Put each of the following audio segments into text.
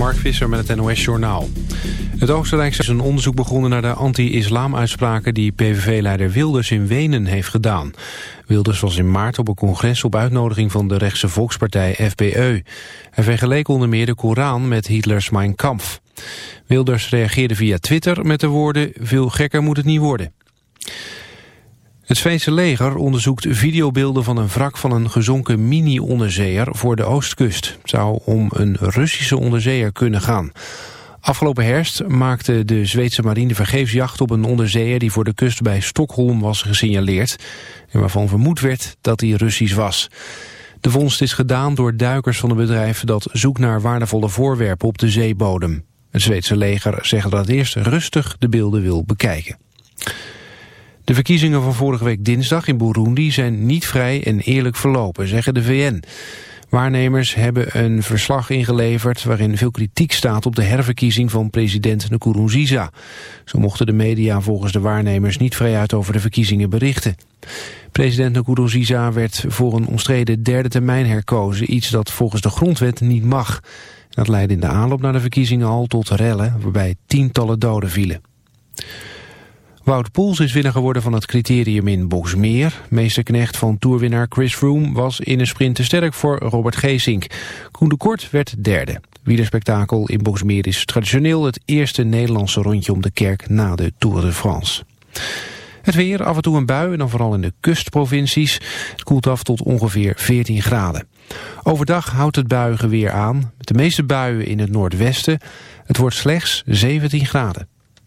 Mark Visser met het NOS Journaal. Het Oostenrijkse is een onderzoek begonnen naar de anti-islam-uitspraken... die PVV-leider Wilders in Wenen heeft gedaan. Wilders was in maart op een congres op uitnodiging van de rechtse volkspartij FPE. Hij vergeleek onder meer de Koran met Hitlers Mein Kampf. Wilders reageerde via Twitter met de woorden... veel gekker moet het niet worden. Het Zweedse leger onderzoekt videobeelden van een wrak van een gezonken mini-onderzeeër voor de oostkust. Het zou om een Russische onderzeeër kunnen gaan. Afgelopen herfst maakte de Zweedse marine vergeefsjacht op een onderzeeër die voor de kust bij Stockholm was gesignaleerd en waarvan vermoed werd dat hij Russisch was. De vondst is gedaan door duikers van het bedrijf dat zoekt naar waardevolle voorwerpen op de zeebodem. Het Zweedse leger zegt dat het eerst rustig de beelden wil bekijken. De verkiezingen van vorige week dinsdag in Burundi zijn niet vrij en eerlijk verlopen, zeggen de VN. Waarnemers hebben een verslag ingeleverd waarin veel kritiek staat op de herverkiezing van president Nkurunziza. Zo mochten de media volgens de waarnemers niet vrijuit over de verkiezingen berichten. President Nkurunziza werd voor een omstreden derde termijn herkozen, iets dat volgens de grondwet niet mag. Dat leidde in de aanloop naar de verkiezingen al tot rellen waarbij tientallen doden vielen. Wout Poels is winnaar geworden van het criterium in Boxmeer. Meesterknecht van toerwinnaar Chris Froome was in een sprint te sterk voor Robert Geesink. Koen de Kort werd derde. Wielerspektakel in Boxmeer is traditioneel het eerste Nederlandse rondje om de kerk na de Tour de France. Het weer, af en toe een bui en dan vooral in de kustprovincies. Het koelt af tot ongeveer 14 graden. Overdag houdt het buigen weer aan. Met de meeste buien in het noordwesten. Het wordt slechts 17 graden.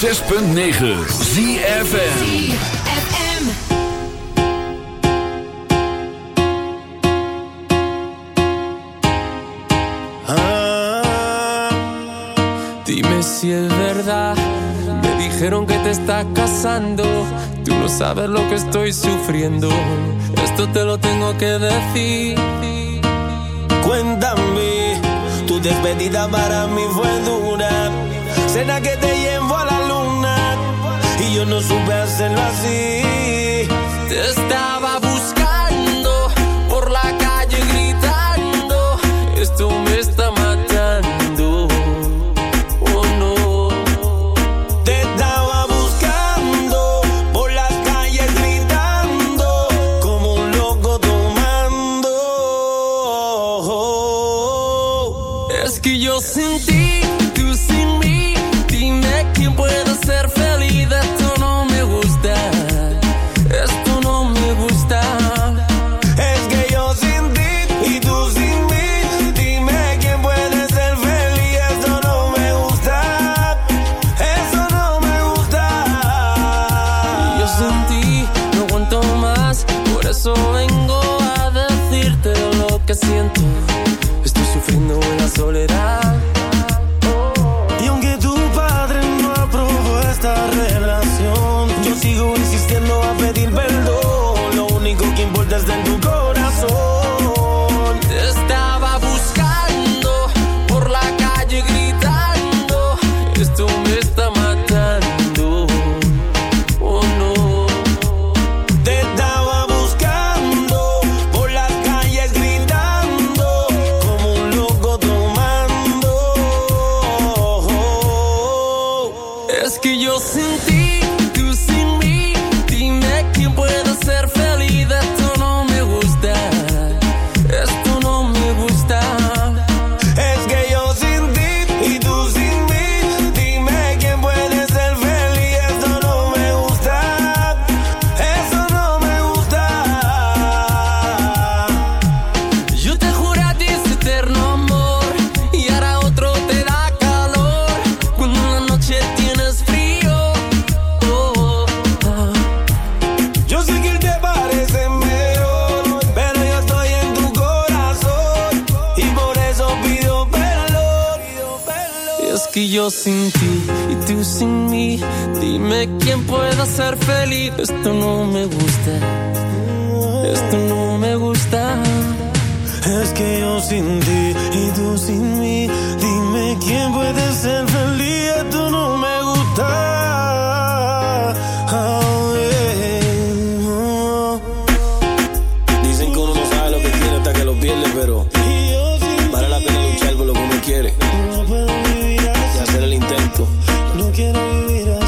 106.9 ZFN ah, Dime si es verdad. Me dijeron que te estás casando. Tú no sabes lo que estoy sufriendo. Esto te lo tengo que decir. Cuéntame, tu despedida para mí fue dura. Cena que te llevo a la y yo no supe hacerlo así. Estaba No quiero vivir.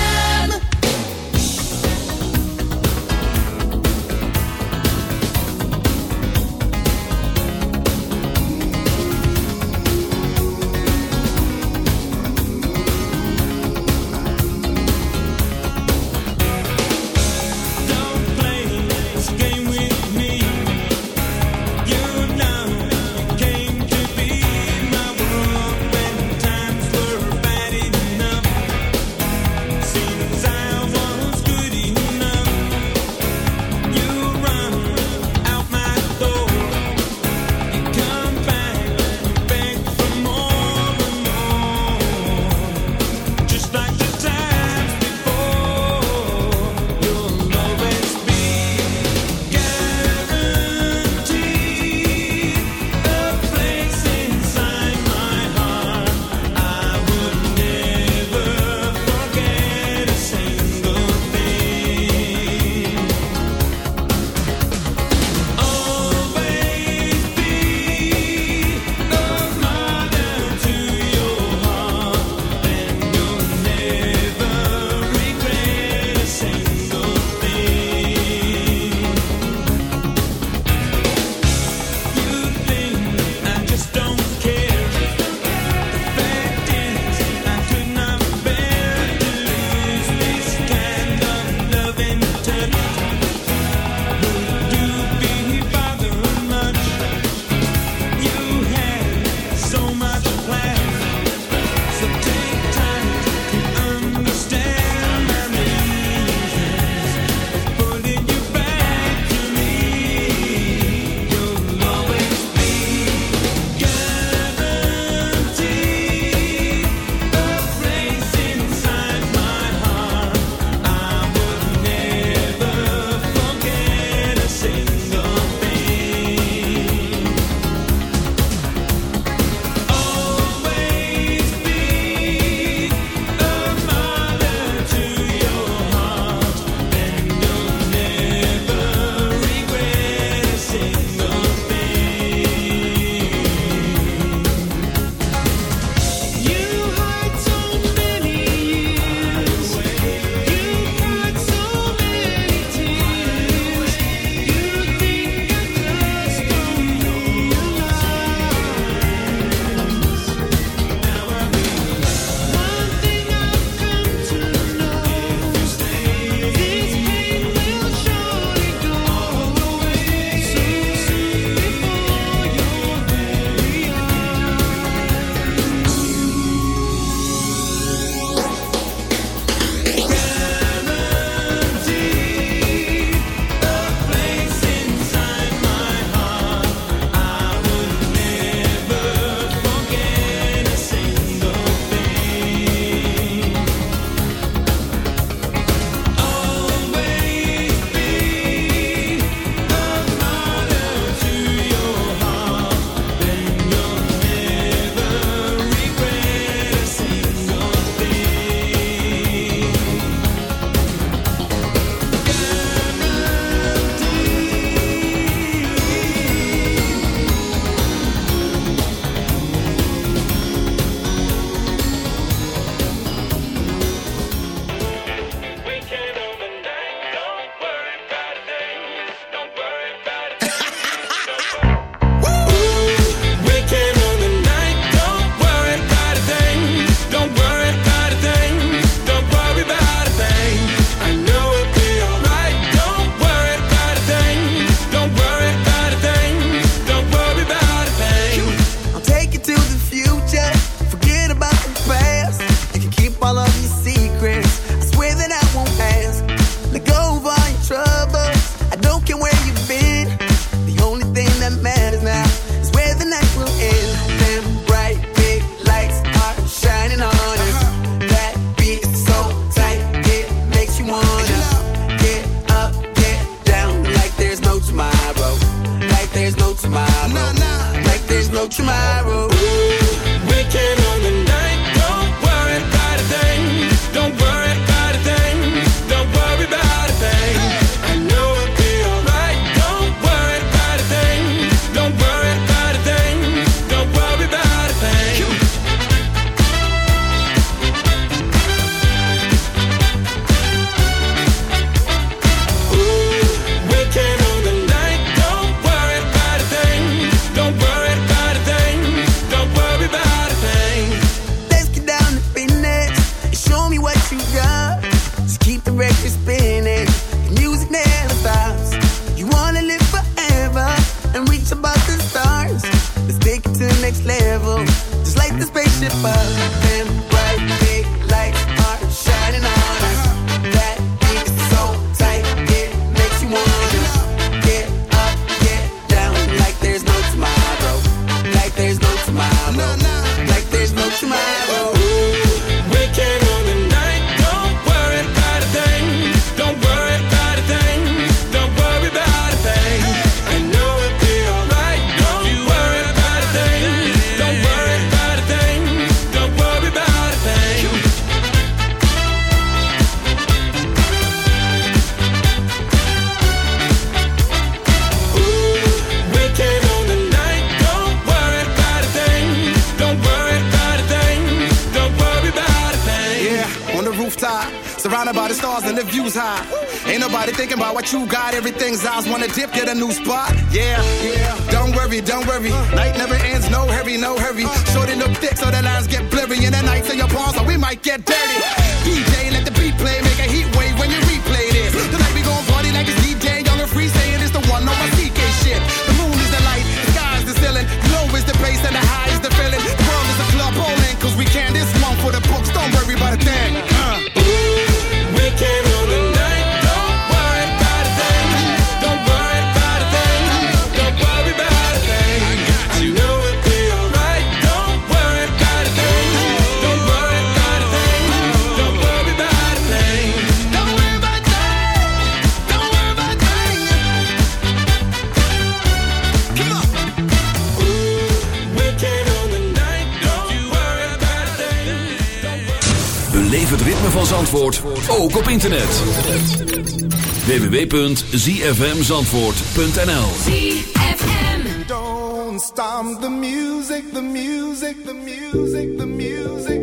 het ritme van Zandvoort ook op internet. www.zfmzandvoort.nl Don't stop the music, the music, the music, the music.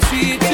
Treat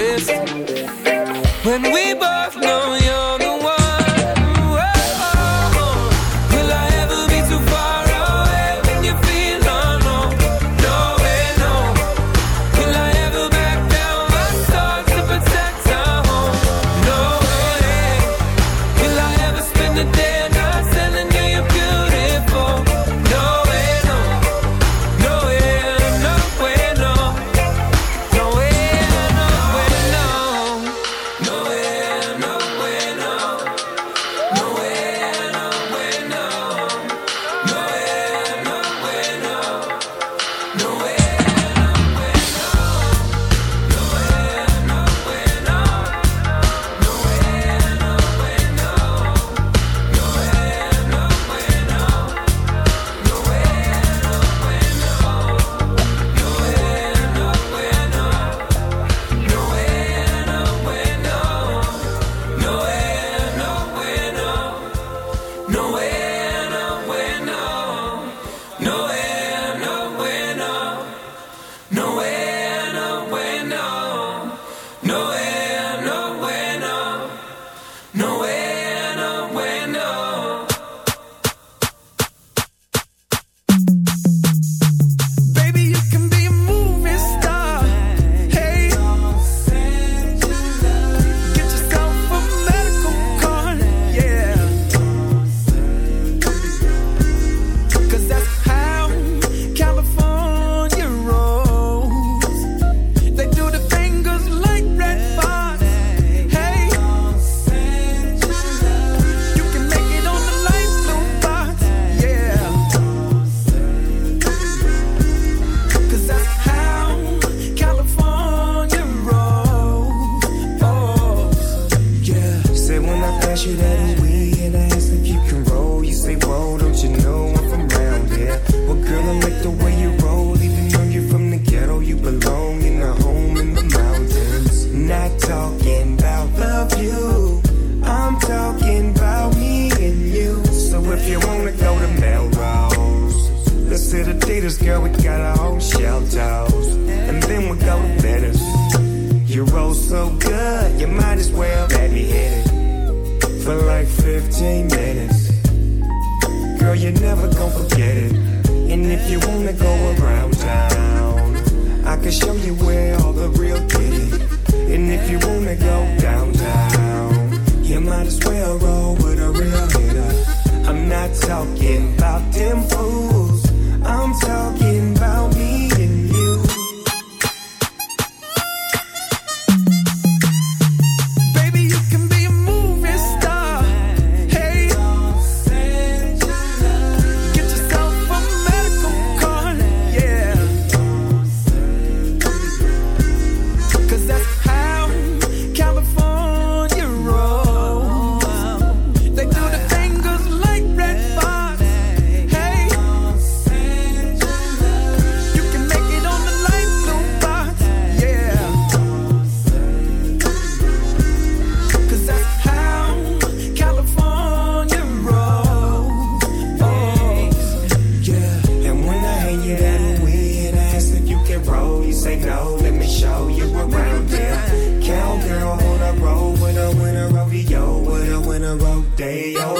when we both know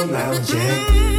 来往前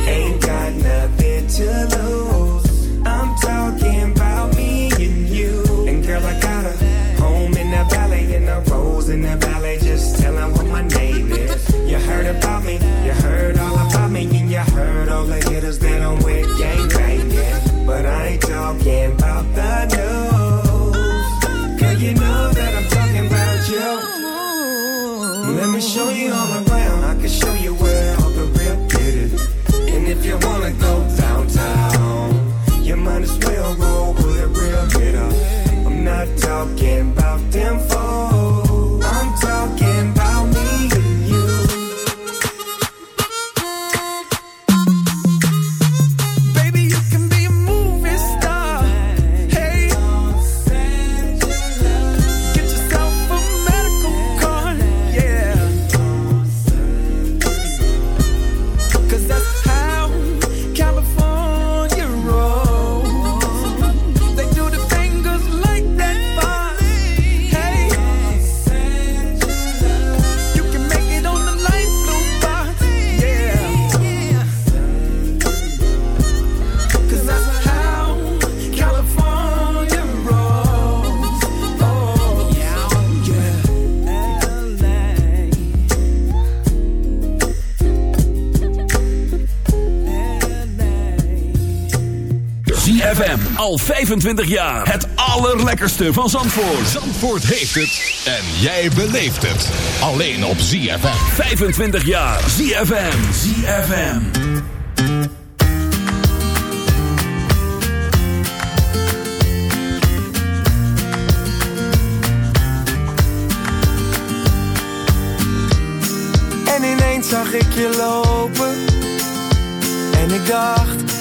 25 jaar. Het allerlekkerste van Zandvoort. Zandvoort heeft het. En jij beleeft het. Alleen op ZFM. 25 jaar. ZFM. ZFM. En ineens zag ik je lopen. En ik dacht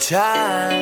Time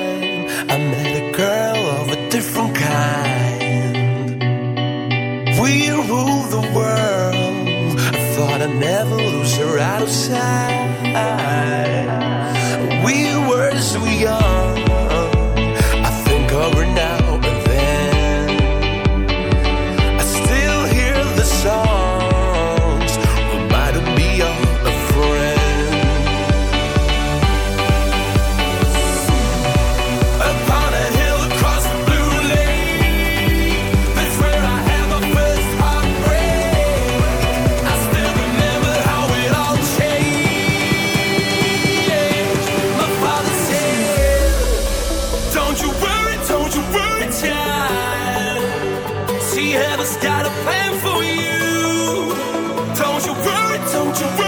Don't you worry.